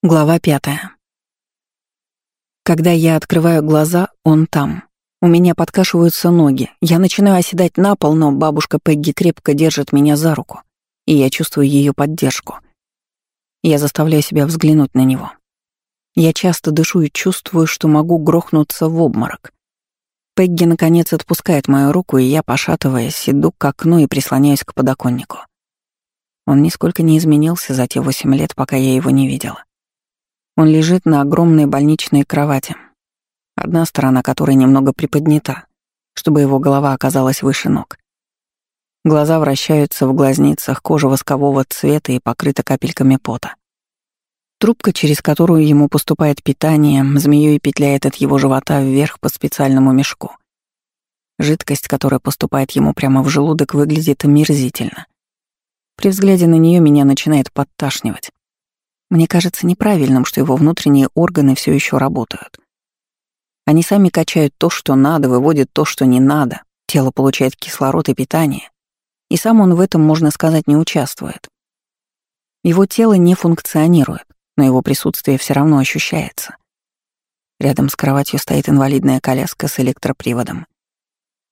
Глава пятая. Когда я открываю глаза, он там. У меня подкашиваются ноги. Я начинаю оседать на пол, но бабушка Пегги крепко держит меня за руку, и я чувствую ее поддержку. Я заставляю себя взглянуть на него. Я часто дышу и чувствую, что могу грохнуться в обморок. Пегги, наконец, отпускает мою руку, и я, пошатываясь, иду к окну и прислоняюсь к подоконнику. Он нисколько не изменился за те восемь лет, пока я его не видела. Он лежит на огромной больничной кровати, одна сторона которой немного приподнята, чтобы его голова оказалась выше ног. Глаза вращаются в глазницах, кожа воскового цвета и покрыта капельками пота. Трубка, через которую ему поступает питание, змеей петляет от его живота вверх по специальному мешку. Жидкость, которая поступает ему прямо в желудок, выглядит омерзительно. При взгляде на нее меня начинает подташнивать. Мне кажется неправильным, что его внутренние органы все еще работают. Они сами качают то, что надо, выводят то, что не надо, тело получает кислород и питание, и сам он в этом, можно сказать, не участвует. Его тело не функционирует, но его присутствие все равно ощущается. Рядом с кроватью стоит инвалидная коляска с электроприводом.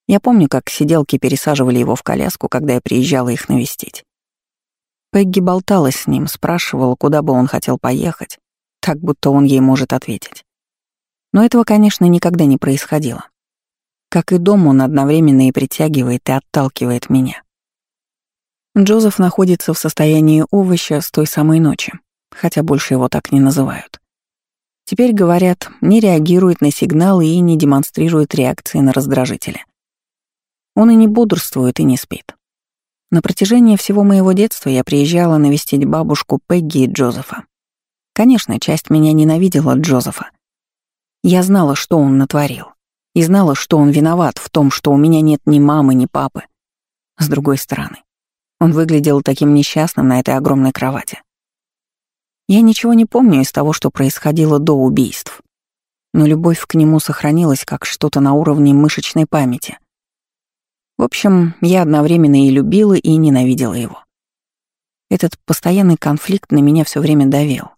Я помню, как сиделки пересаживали его в коляску, когда я приезжала их навестить. Пегги болтала с ним, спрашивала, куда бы он хотел поехать, так будто он ей может ответить. Но этого, конечно, никогда не происходило. Как и дом, он одновременно и притягивает, и отталкивает меня. Джозеф находится в состоянии овоща с той самой ночи, хотя больше его так не называют. Теперь, говорят, не реагирует на сигналы и не демонстрирует реакции на раздражители. Он и не бодрствует, и не спит. На протяжении всего моего детства я приезжала навестить бабушку Пегги и Джозефа. Конечно, часть меня ненавидела Джозефа. Я знала, что он натворил, и знала, что он виноват в том, что у меня нет ни мамы, ни папы. С другой стороны, он выглядел таким несчастным на этой огромной кровати. Я ничего не помню из того, что происходило до убийств, но любовь к нему сохранилась как что-то на уровне мышечной памяти — в общем, я одновременно и любила, и ненавидела его. Этот постоянный конфликт на меня все время давил.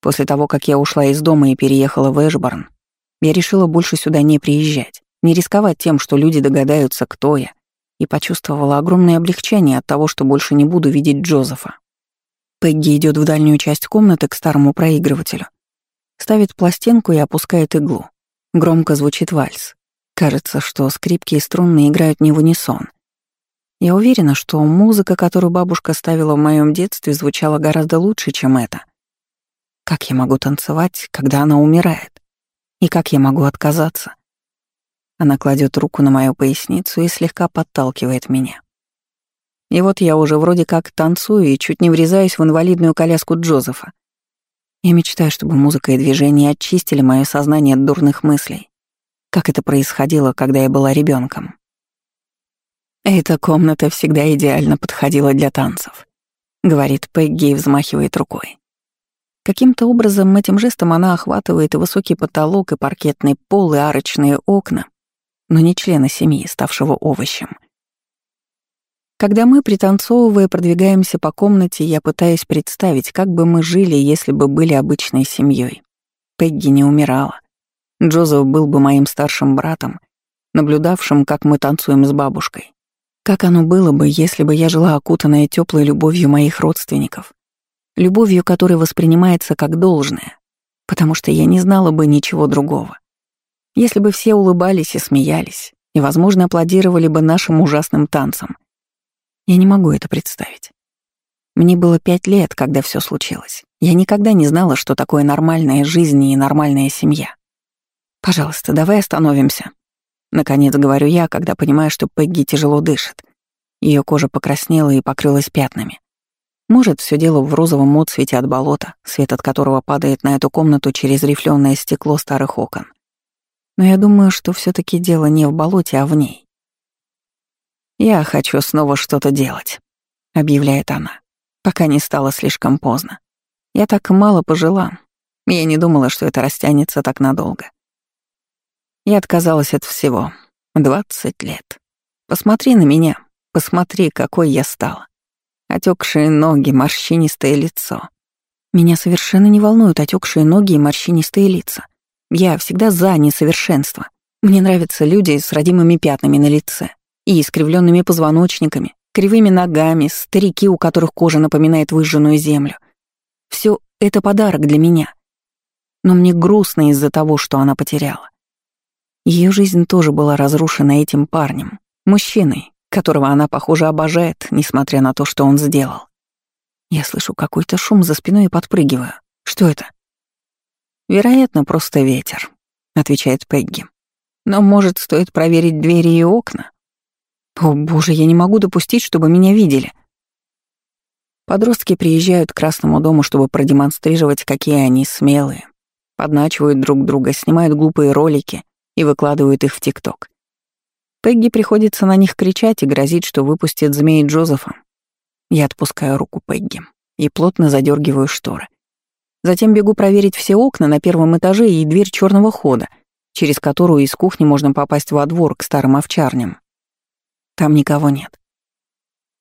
После того, как я ушла из дома и переехала в Эшборн, я решила больше сюда не приезжать, не рисковать тем, что люди догадаются, кто я, и почувствовала огромное облегчение от того, что больше не буду видеть Джозефа. Пегги идет в дальнюю часть комнаты к старому проигрывателю, ставит пластинку и опускает иглу. Громко звучит вальс. Кажется, что скрипки и струнные играют не в унисон. Я уверена, что музыка, которую бабушка ставила в моем детстве, звучала гораздо лучше, чем это. Как я могу танцевать, когда она умирает? И как я могу отказаться? Она кладет руку на мою поясницу и слегка подталкивает меня. И вот я уже вроде как танцую и чуть не врезаюсь в инвалидную коляску Джозефа. Я мечтаю, чтобы музыка и движение очистили мое сознание от дурных мыслей как это происходило, когда я была ребенком. «Эта комната всегда идеально подходила для танцев», — говорит Пегги и взмахивает рукой. Каким-то образом этим жестом она охватывает и высокий потолок, и паркетный пол, и арочные окна, но не члена семьи, ставшего овощем. Когда мы, пританцовывая, продвигаемся по комнате, я пытаюсь представить, как бы мы жили, если бы были обычной семьей. Пегги не умирала. Джозеф был бы моим старшим братом, наблюдавшим, как мы танцуем с бабушкой. Как оно было бы, если бы я жила окутанная теплой любовью моих родственников, любовью, которая воспринимается как должное, потому что я не знала бы ничего другого. Если бы все улыбались и смеялись, и, возможно, аплодировали бы нашим ужасным танцам. Я не могу это представить. Мне было пять лет, когда все случилось. Я никогда не знала, что такое нормальная жизнь и нормальная семья. «Пожалуйста, давай остановимся». Наконец говорю я, когда понимаю, что Пегги тяжело дышит. Ее кожа покраснела и покрылась пятнами. Может, все дело в розовом отсвете от болота, свет от которого падает на эту комнату через рифленое стекло старых окон. Но я думаю, что все таки дело не в болоте, а в ней. «Я хочу снова что-то делать», — объявляет она, пока не стало слишком поздно. Я так мало пожила. Я не думала, что это растянется так надолго. Я отказалась от всего. Двадцать лет. Посмотри на меня. Посмотри, какой я стала. Отекшие ноги, морщинистое лицо. Меня совершенно не волнуют отекшие ноги и морщинистые лица. Я всегда за несовершенство. Мне нравятся люди с родимыми пятнами на лице и искривленными позвоночниками, кривыми ногами, старики, у которых кожа напоминает выжженную землю. Все это подарок для меня. Но мне грустно из-за того, что она потеряла. Ее жизнь тоже была разрушена этим парнем, мужчиной, которого она, похоже, обожает, несмотря на то, что он сделал. Я слышу какой-то шум за спиной и подпрыгиваю. Что это? Вероятно, просто ветер, отвечает Пегги. Но, может, стоит проверить двери и окна? О, боже, я не могу допустить, чтобы меня видели. Подростки приезжают к Красному дому, чтобы продемонстрировать, какие они смелые. Подначивают друг друга, снимают глупые ролики и выкладывают их в ТикТок. Пегги приходится на них кричать и грозить, что выпустит змеи Джозефа, я отпускаю руку Пегги и плотно задергиваю шторы. Затем бегу проверить все окна на первом этаже и дверь черного хода, через которую из кухни можно попасть во двор к старым овчарням. Там никого нет.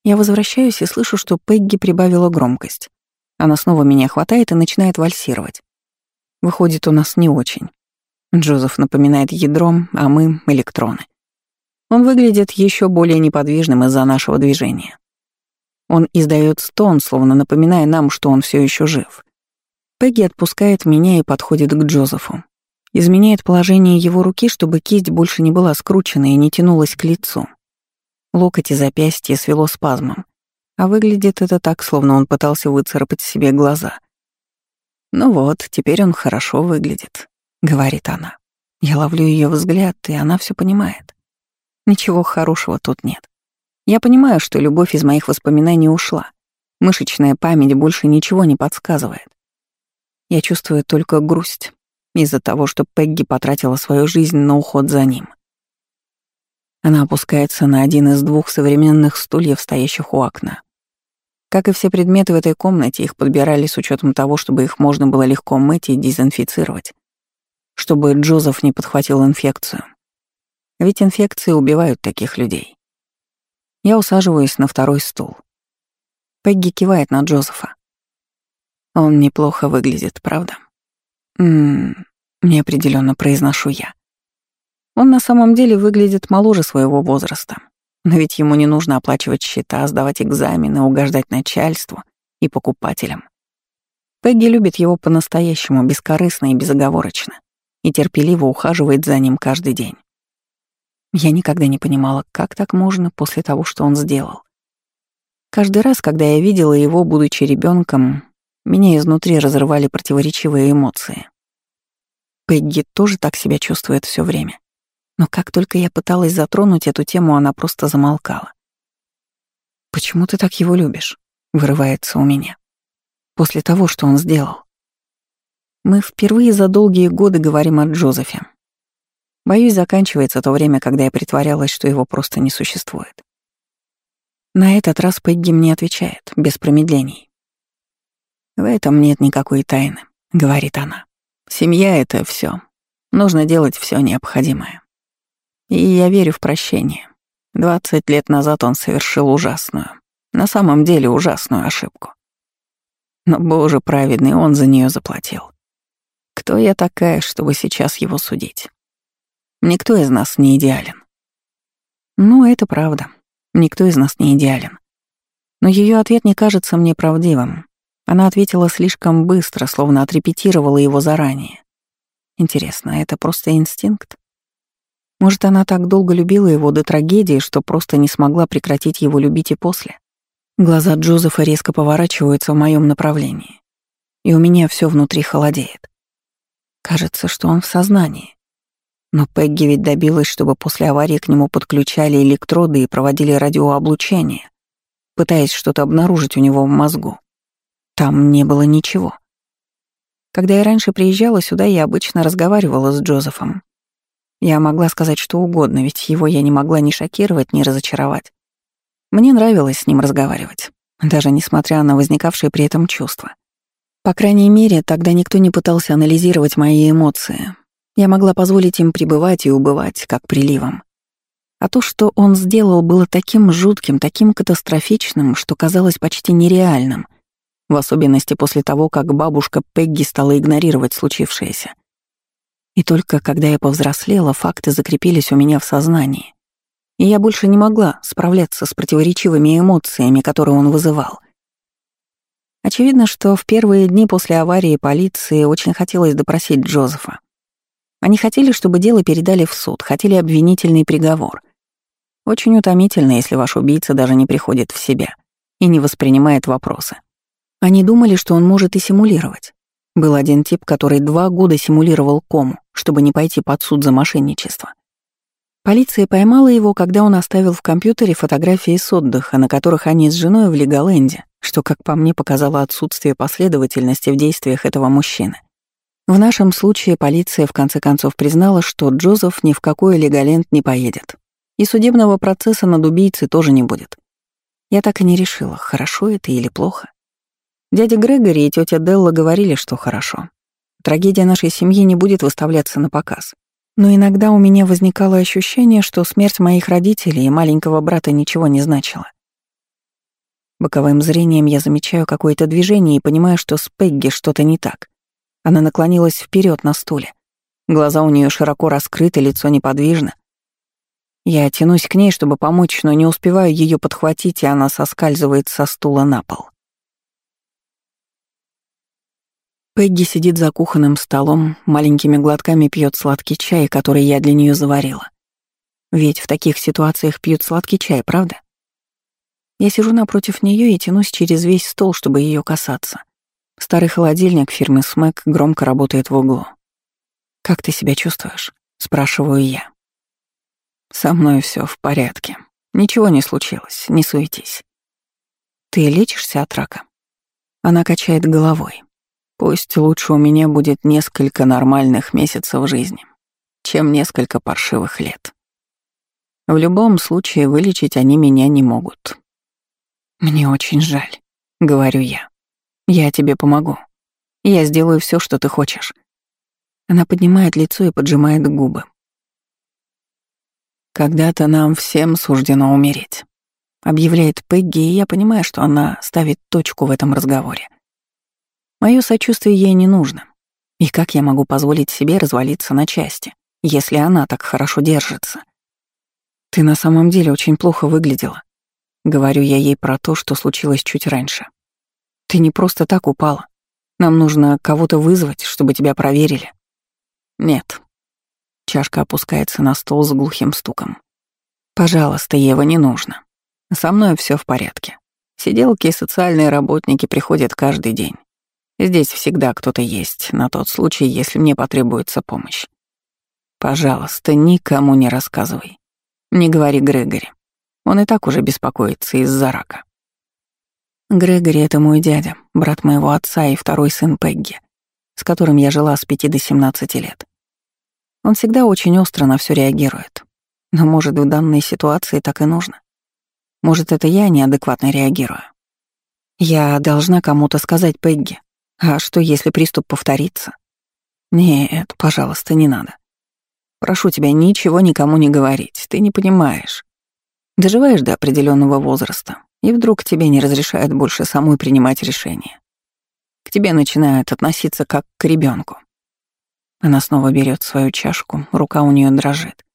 Я возвращаюсь и слышу, что Пегги прибавила громкость. Она снова меня хватает и начинает вальсировать. Выходит, у нас не очень. Джозеф напоминает ядром, а мы — электроны. Он выглядит еще более неподвижным из-за нашего движения. Он издает стон, словно напоминая нам, что он все еще жив. Пегги отпускает меня и подходит к Джозефу. Изменяет положение его руки, чтобы кисть больше не была скручена и не тянулась к лицу. Локоть и запястье свело спазмом, а выглядит это так, словно он пытался выцарапать себе глаза. «Ну вот, теперь он хорошо выглядит», — говорит она. Я ловлю ее взгляд, и она все понимает. Ничего хорошего тут нет. Я понимаю, что любовь из моих воспоминаний ушла. Мышечная память больше ничего не подсказывает. Я чувствую только грусть из-за того, что Пегги потратила свою жизнь на уход за ним. Она опускается на один из двух современных стульев, стоящих у окна. Как и все предметы в этой комнате, их подбирали с учетом того, чтобы их можно было легко мыть и дезинфицировать, чтобы Джозеф не подхватил инфекцию. Ведь инфекции убивают таких людей. Я усаживаюсь на второй стул. Пегги кивает на Джозефа. Он неплохо выглядит, правда? Ммм, неопределенно произношу я. Он на самом деле выглядит моложе своего возраста. Но ведь ему не нужно оплачивать счета, сдавать экзамены, угождать начальству и покупателям. Пегги любит его по-настоящему, бескорыстно и безоговорочно, и терпеливо ухаживает за ним каждый день. Я никогда не понимала, как так можно после того, что он сделал. Каждый раз, когда я видела его, будучи ребенком, меня изнутри разрывали противоречивые эмоции. Пегги тоже так себя чувствует все время. Но как только я пыталась затронуть эту тему, она просто замолкала. «Почему ты так его любишь?» — вырывается у меня. После того, что он сделал. Мы впервые за долгие годы говорим о Джозефе. Боюсь, заканчивается то время, когда я притворялась, что его просто не существует. На этот раз Пегги мне отвечает, без промедлений. «В этом нет никакой тайны», — говорит она. «Семья — это все. Нужно делать все необходимое. И я верю в прощение. Двадцать лет назад он совершил ужасную, на самом деле ужасную ошибку. Но, Боже праведный, он за нее заплатил. Кто я такая, чтобы сейчас его судить? Никто из нас не идеален. Ну, это правда. Никто из нас не идеален. Но ее ответ не кажется мне правдивым. Она ответила слишком быстро, словно отрепетировала его заранее. Интересно, это просто инстинкт? Может, она так долго любила его до трагедии, что просто не смогла прекратить его любить и после? Глаза Джозефа резко поворачиваются в моем направлении, и у меня все внутри холодеет. Кажется, что он в сознании. Но Пегги ведь добилась, чтобы после аварии к нему подключали электроды и проводили радиооблучение, пытаясь что-то обнаружить у него в мозгу. Там не было ничего. Когда я раньше приезжала сюда, я обычно разговаривала с Джозефом. Я могла сказать что угодно, ведь его я не могла ни шокировать, ни разочаровать. Мне нравилось с ним разговаривать, даже несмотря на возникавшие при этом чувства. По крайней мере, тогда никто не пытался анализировать мои эмоции, я могла позволить им пребывать и убывать, как приливом. А то, что он сделал, было таким жутким, таким катастрофичным, что казалось почти нереальным. в особенности после того, как бабушка Пегги стала игнорировать случившееся. И только когда я повзрослела, факты закрепились у меня в сознании. И я больше не могла справляться с противоречивыми эмоциями, которые он вызывал. Очевидно, что в первые дни после аварии полиции очень хотелось допросить Джозефа. Они хотели, чтобы дело передали в суд, хотели обвинительный приговор. Очень утомительно, если ваш убийца даже не приходит в себя и не воспринимает вопросы. Они думали, что он может и симулировать. Был один тип, который два года симулировал кому, чтобы не пойти под суд за мошенничество. Полиция поймала его, когда он оставил в компьютере фотографии с отдыха, на которых они с женой в Леголенде, что, как по мне, показало отсутствие последовательности в действиях этого мужчины. В нашем случае полиция в конце концов признала, что Джозеф ни в какой Леголенд не поедет. И судебного процесса над убийцей тоже не будет. Я так и не решила, хорошо это или плохо. Дядя Грегори и тетя Делла говорили, что хорошо. Трагедия нашей семьи не будет выставляться на показ. Но иногда у меня возникало ощущение, что смерть моих родителей и маленького брата ничего не значила. Боковым зрением я замечаю какое-то движение и понимаю, что с Пегги что-то не так. Она наклонилась вперед на стуле. Глаза у нее широко раскрыты, лицо неподвижно. Я тянусь к ней, чтобы помочь, но не успеваю ее подхватить, и она соскальзывает со стула на пол. Пегги сидит за кухонным столом, маленькими глотками пьет сладкий чай, который я для нее заварила. Ведь в таких ситуациях пьют сладкий чай, правда? Я сижу напротив нее и тянусь через весь стол, чтобы ее касаться. Старый холодильник фирмы Смэк громко работает в углу. «Как ты себя чувствуешь?» — спрашиваю я. «Со мной все в порядке. Ничего не случилось, не суетись». «Ты лечишься от рака?» Она качает головой. Пусть лучше у меня будет несколько нормальных месяцев жизни, чем несколько паршивых лет. В любом случае вылечить они меня не могут. Мне очень жаль, говорю я. Я тебе помогу. Я сделаю все, что ты хочешь. Она поднимает лицо и поджимает губы. Когда-то нам всем суждено умереть, объявляет Пегги, и я понимаю, что она ставит точку в этом разговоре. Мое сочувствие ей не нужно. И как я могу позволить себе развалиться на части, если она так хорошо держится? Ты на самом деле очень плохо выглядела. Говорю я ей про то, что случилось чуть раньше. Ты не просто так упала. Нам нужно кого-то вызвать, чтобы тебя проверили. Нет. Чашка опускается на стол с глухим стуком. Пожалуйста, Ева, не нужно. Со мной все в порядке. Сиделки и социальные работники приходят каждый день. Здесь всегда кто-то есть, на тот случай, если мне потребуется помощь. Пожалуйста, никому не рассказывай. Не говори Грегори. Он и так уже беспокоится из-за рака. Грегори — это мой дядя, брат моего отца и второй сын Пегги, с которым я жила с 5 до 17 лет. Он всегда очень остро на все реагирует. Но, может, в данной ситуации так и нужно. Может, это я неадекватно реагирую. Я должна кому-то сказать Пегги, а что, если приступ повторится? Нет, пожалуйста, не надо. Прошу тебя ничего никому не говорить, ты не понимаешь. Доживаешь до определенного возраста, и вдруг тебе не разрешают больше самой принимать решения. К тебе начинают относиться как к ребенку. Она снова берет свою чашку, рука у нее дрожит.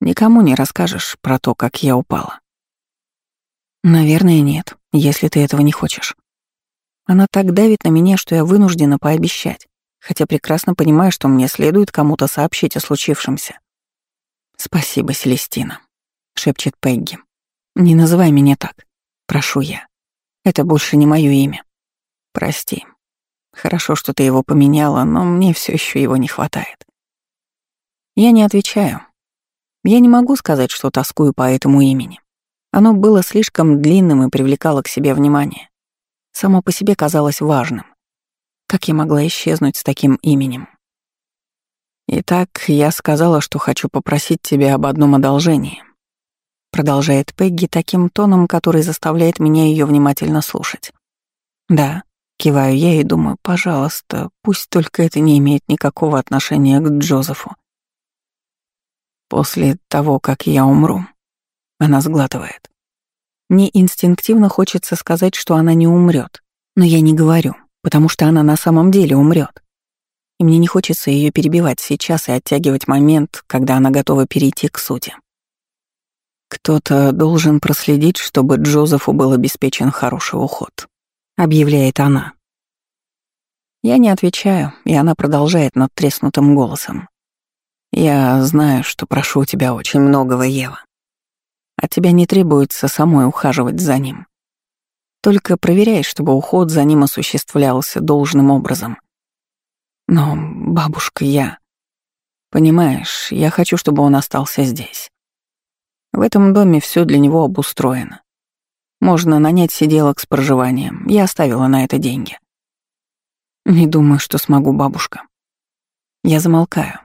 Никому не расскажешь про то, как я упала. Наверное, нет, если ты этого не хочешь. Она так давит на меня, что я вынуждена пообещать, хотя прекрасно понимаю, что мне следует кому-то сообщить о случившемся. «Спасибо, Селестина», — шепчет Пегги. «Не называй меня так. Прошу я. Это больше не мое имя. Прости. Хорошо, что ты его поменяла, но мне все еще его не хватает». Я не отвечаю. Я не могу сказать, что тоскую по этому имени. Оно было слишком длинным и привлекало к себе внимание само по себе казалось важным. Как я могла исчезнуть с таким именем? «Итак, я сказала, что хочу попросить тебя об одном одолжении», продолжает Пегги таким тоном, который заставляет меня ее внимательно слушать. «Да», — киваю я и думаю, пожалуйста, пусть только это не имеет никакого отношения к Джозефу. После того, как я умру, она сглатывает. Мне инстинктивно хочется сказать, что она не умрет, Но я не говорю, потому что она на самом деле умрет. И мне не хочется ее перебивать сейчас и оттягивать момент, когда она готова перейти к сути. «Кто-то должен проследить, чтобы Джозефу был обеспечен хороший уход», — объявляет она. Я не отвечаю, и она продолжает над треснутым голосом. «Я знаю, что прошу у тебя очень многого, Ева. От тебя не требуется самой ухаживать за ним. Только проверяй, чтобы уход за ним осуществлялся должным образом. Но, бабушка, я... Понимаешь, я хочу, чтобы он остался здесь. В этом доме все для него обустроено. Можно нанять сиделок с проживанием. Я оставила на это деньги. Не думаю, что смогу, бабушка. Я замолкаю.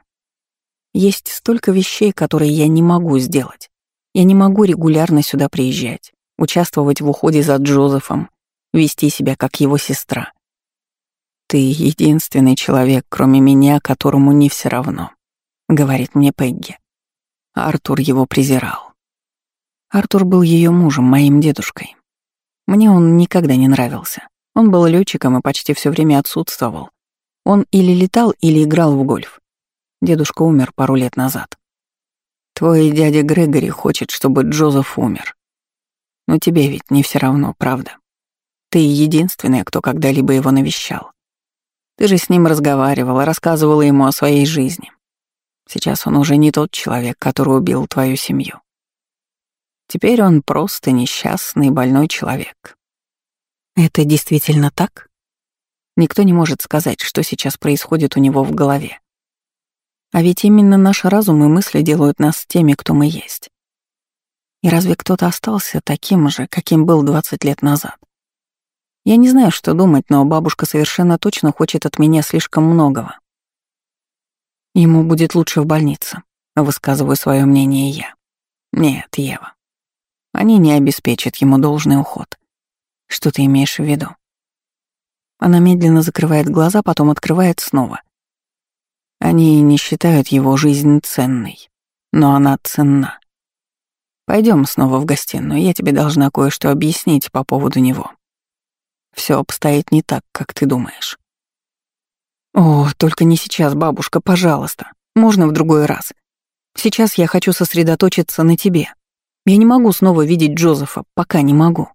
Есть столько вещей, которые я не могу сделать. Я не могу регулярно сюда приезжать, участвовать в уходе за Джозефом, вести себя как его сестра. Ты единственный человек, кроме меня, которому не все равно, говорит мне Пегги. Артур его презирал. Артур был ее мужем, моим дедушкой. Мне он никогда не нравился. Он был летчиком и почти все время отсутствовал. Он или летал, или играл в гольф. Дедушка умер пару лет назад. Твой дядя Грегори хочет, чтобы Джозеф умер. Но тебе ведь не все равно, правда? Ты единственная, кто когда-либо его навещал. Ты же с ним разговаривала, рассказывала ему о своей жизни. Сейчас он уже не тот человек, который убил твою семью. Теперь он просто несчастный больной человек. Это действительно так? Никто не может сказать, что сейчас происходит у него в голове. А ведь именно наш разум и мысли делают нас теми, кто мы есть. И разве кто-то остался таким же, каким был 20 лет назад? Я не знаю, что думать, но бабушка совершенно точно хочет от меня слишком многого. Ему будет лучше в больнице, высказываю свое мнение я. Нет, Ева. Они не обеспечат ему должный уход. Что ты имеешь в виду? Она медленно закрывает глаза, потом открывает снова. Они не считают его жизнь ценной, но она ценна. Пойдем снова в гостиную, я тебе должна кое-что объяснить по поводу него. Все обстоит не так, как ты думаешь. О, только не сейчас, бабушка, пожалуйста. Можно в другой раз. Сейчас я хочу сосредоточиться на тебе. Я не могу снова видеть Джозефа, пока не могу.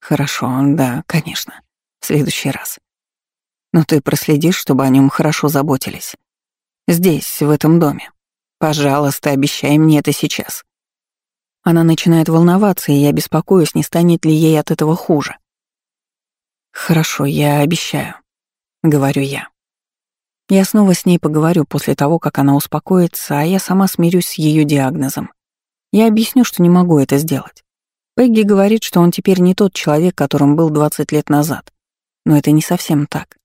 Хорошо, да, конечно. В следующий раз. Но ты проследишь, чтобы о нем хорошо заботились. Здесь, в этом доме. Пожалуйста, обещай мне это сейчас. Она начинает волноваться, и я беспокоюсь, не станет ли ей от этого хуже. Хорошо, я обещаю, говорю я. Я снова с ней поговорю после того, как она успокоится, а я сама смирюсь с ее диагнозом. Я объясню, что не могу это сделать. Пегги говорит, что он теперь не тот человек, которым был 20 лет назад. Но это не совсем так.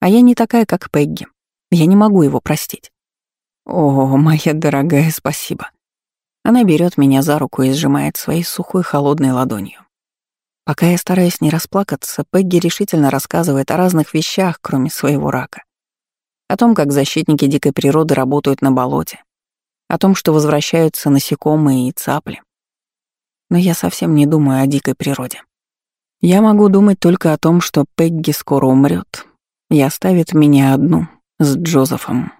А я не такая, как Пегги. Я не могу его простить. О, моя дорогая, спасибо. Она берет меня за руку и сжимает своей сухой холодной ладонью. Пока я стараюсь не расплакаться, Пегги решительно рассказывает о разных вещах, кроме своего рака. О том, как защитники дикой природы работают на болоте, о том, что возвращаются насекомые и цапли. Но я совсем не думаю о дикой природе. Я могу думать только о том, что Пегги скоро умрет и оставит меня одну с Джозефом.